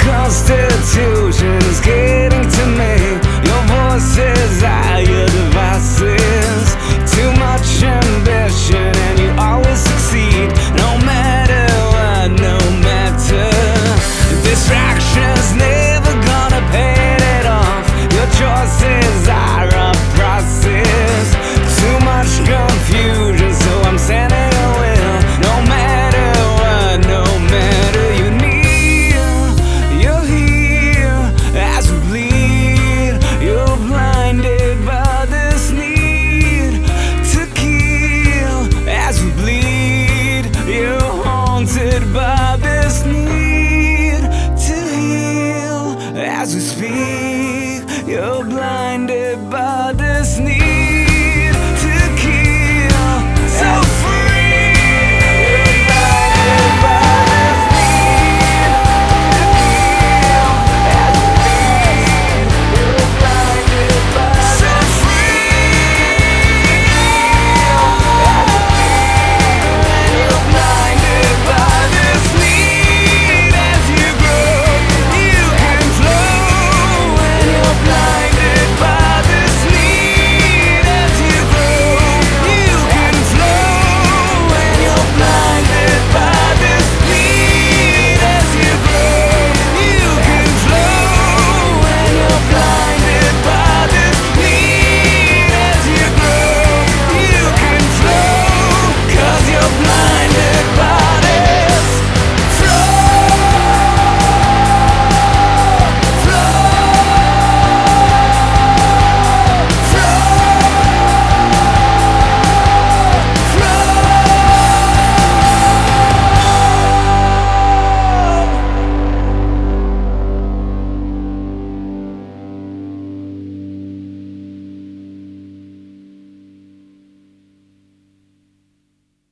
constitute goodbye.